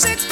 Six.